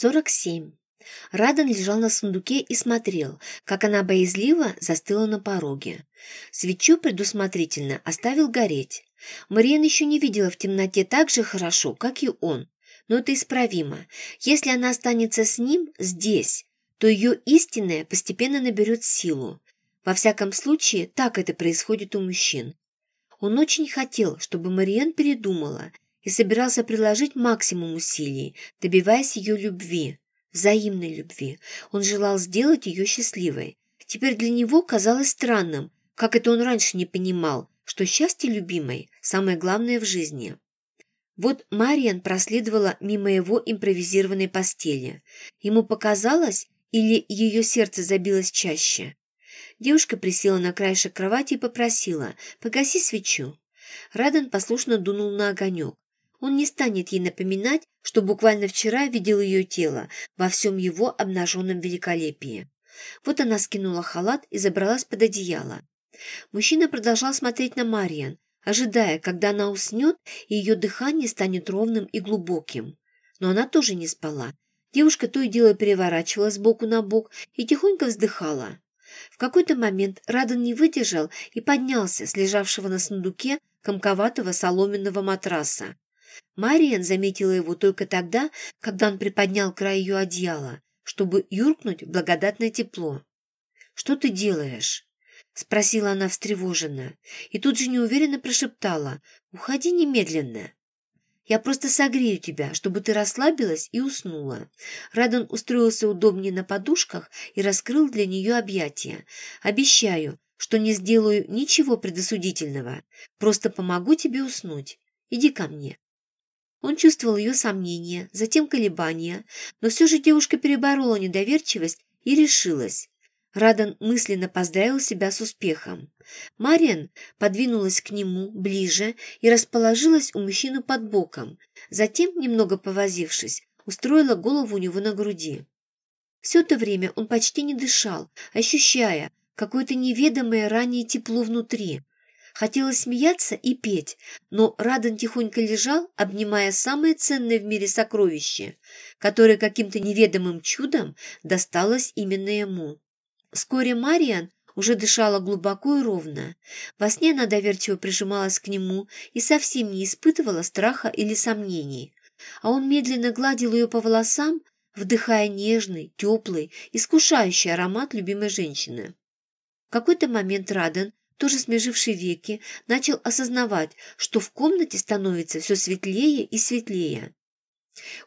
47. Радан лежал на сундуке и смотрел, как она боязливо застыла на пороге. Свечу предусмотрительно оставил гореть. Мариен еще не видела в темноте так же хорошо, как и он. Но это исправимо. Если она останется с ним здесь, то ее истинное постепенно наберет силу. Во всяком случае, так это происходит у мужчин. Он очень хотел, чтобы Мариен передумала и собирался приложить максимум усилий, добиваясь ее любви, взаимной любви. Он желал сделать ее счастливой. Теперь для него казалось странным, как это он раньше не понимал, что счастье любимой – самое главное в жизни. Вот Мариан проследовала мимо его импровизированной постели. Ему показалось, или ее сердце забилось чаще. Девушка присела на краешек кровати и попросила «Погаси свечу». Радан послушно дунул на огонек. Он не станет ей напоминать, что буквально вчера видел ее тело во всем его обнаженном великолепии. Вот она скинула халат и забралась под одеяло. Мужчина продолжал смотреть на Мариан, ожидая, когда она уснет, и ее дыхание станет ровным и глубоким. Но она тоже не спала. Девушка то и дело переворачивалась боку на бок и тихонько вздыхала. В какой-то момент Радан не выдержал и поднялся с лежавшего на сундуке комковатого соломенного матраса. Мариан заметила его только тогда, когда он приподнял край ее одеяла, чтобы юркнуть в благодатное тепло. «Что ты делаешь?» — спросила она встревоженно, и тут же неуверенно прошептала «Уходи немедленно». «Я просто согрею тебя, чтобы ты расслабилась и уснула». Радан устроился удобнее на подушках и раскрыл для нее объятия. «Обещаю, что не сделаю ничего предосудительного. Просто помогу тебе уснуть. Иди ко мне». Он чувствовал ее сомнения, затем колебания, но все же девушка переборола недоверчивость и решилась. Радан мысленно поздравил себя с успехом. Мариан подвинулась к нему ближе и расположилась у мужчины под боком. Затем, немного повозившись, устроила голову у него на груди. Все это время он почти не дышал, ощущая какое-то неведомое ранее тепло внутри. Хотелось смеяться и петь, но Радан тихонько лежал, обнимая самое ценное в мире сокровище, которое каким-то неведомым чудом досталось именно ему. Вскоре Мариан уже дышала глубоко и ровно. Во сне она доверчиво прижималась к нему и совсем не испытывала страха или сомнений. А он медленно гладил ее по волосам, вдыхая нежный, теплый, искушающий аромат любимой женщины. В какой-то момент Раден, тоже смеживший веки, начал осознавать, что в комнате становится все светлее и светлее.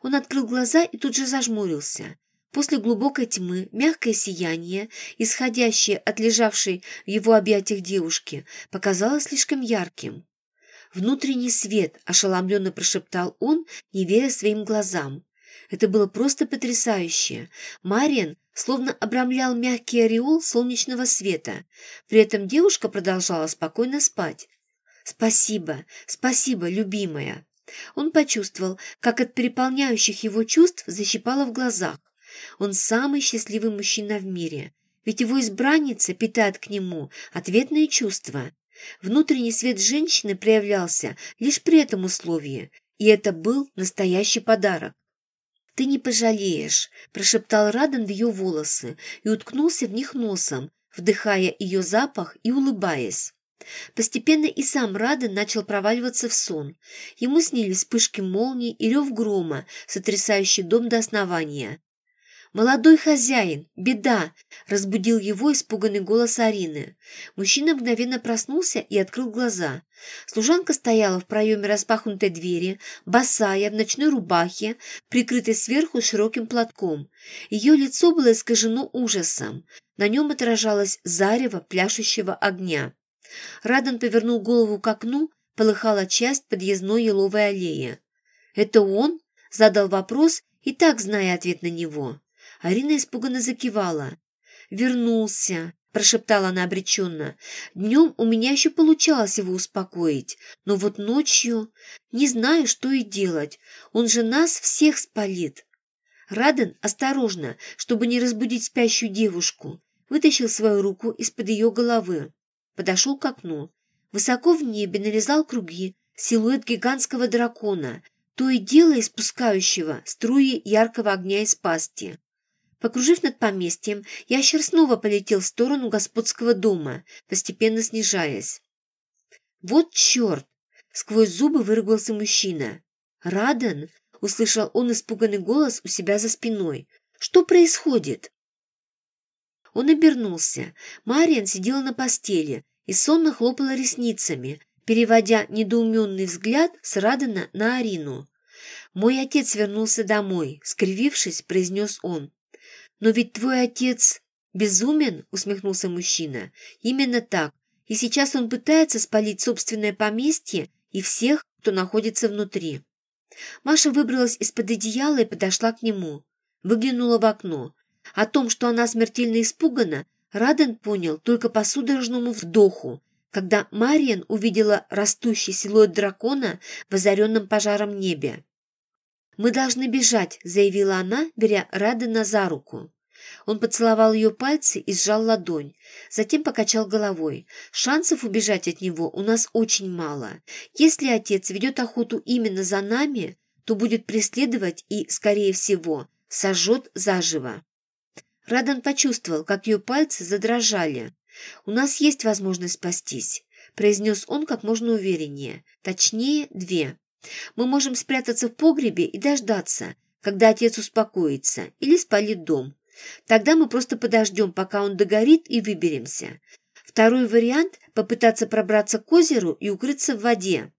Он открыл глаза и тут же зажмурился. После глубокой тьмы мягкое сияние, исходящее от лежавшей в его объятиях девушки, показалось слишком ярким. «Внутренний свет!» – ошеломленно прошептал он, не веря своим глазам. Это было просто потрясающе. Мариан словно обрамлял мягкий ореол солнечного света. При этом девушка продолжала спокойно спать. «Спасибо, спасибо, любимая!» Он почувствовал, как от переполняющих его чувств защипало в глазах. Он самый счастливый мужчина в мире, ведь его избранница питает к нему ответные чувства. Внутренний свет женщины проявлялся лишь при этом условии, и это был настоящий подарок. «Ты не пожалеешь», – прошептал Радан в ее волосы и уткнулся в них носом, вдыхая ее запах и улыбаясь. Постепенно и сам Радан начал проваливаться в сон. Ему снились вспышки молний и рев грома, сотрясающий дом до основания. «Молодой хозяин! Беда!» – разбудил его испуганный голос Арины. Мужчина мгновенно проснулся и открыл глаза. Служанка стояла в проеме распахнутой двери, босая, в ночной рубахе, прикрытой сверху широким платком. Ее лицо было искажено ужасом. На нем отражалось зарево пляшущего огня. Радан повернул голову к окну, полыхала часть подъездной еловой аллеи. «Это он?» – задал вопрос, и так зная ответ на него. Арина испуганно закивала. «Вернулся», – прошептала она обреченно. «Днем у меня еще получалось его успокоить, но вот ночью не знаю, что и делать. Он же нас всех спалит». Раден осторожно, чтобы не разбудить спящую девушку, вытащил свою руку из-под ее головы. Подошел к окну. Высоко в небе нарезал круги силуэт гигантского дракона, то и дело испускающего струи яркого огня из пасти. Покружив над поместьем, ящер снова полетел в сторону господского дома, постепенно снижаясь. «Вот черт!» — сквозь зубы выругался мужчина. «Радан!» — услышал он испуганный голос у себя за спиной. «Что происходит?» Он обернулся. Мариан сидела на постели и сонно хлопала ресницами, переводя недоуменный взгляд с Радана на Арину. «Мой отец вернулся домой», — скривившись, произнес он. «Но ведь твой отец безумен?» – усмехнулся мужчина. «Именно так. И сейчас он пытается спалить собственное поместье и всех, кто находится внутри». Маша выбралась из-под одеяла и подошла к нему. Выглянула в окно. О том, что она смертельно испугана, Раден понял только по судорожному вдоху, когда Мариан увидела растущий силуэт дракона в озаренном пожаром небе. «Мы должны бежать», — заявила она, беря Радена за руку. Он поцеловал ее пальцы и сжал ладонь, затем покачал головой. «Шансов убежать от него у нас очень мало. Если отец ведет охоту именно за нами, то будет преследовать и, скорее всего, сожжет заживо». Радан почувствовал, как ее пальцы задрожали. «У нас есть возможность спастись», — произнес он как можно увереннее. «Точнее, две». Мы можем спрятаться в погребе и дождаться, когда отец успокоится или спалит дом. Тогда мы просто подождем, пока он догорит, и выберемся. Второй вариант – попытаться пробраться к озеру и укрыться в воде.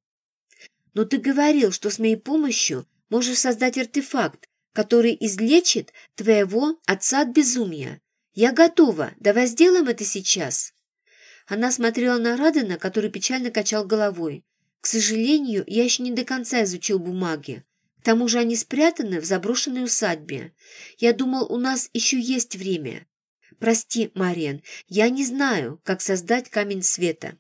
Но ты говорил, что с моей помощью можешь создать артефакт, который излечит твоего отца от безумия. Я готова. Давай сделаем это сейчас. Она смотрела на Радена, который печально качал головой. К сожалению, я еще не до конца изучил бумаги. К тому же они спрятаны в заброшенной усадьбе. Я думал, у нас еще есть время. Прости, Мариан, я не знаю, как создать камень света.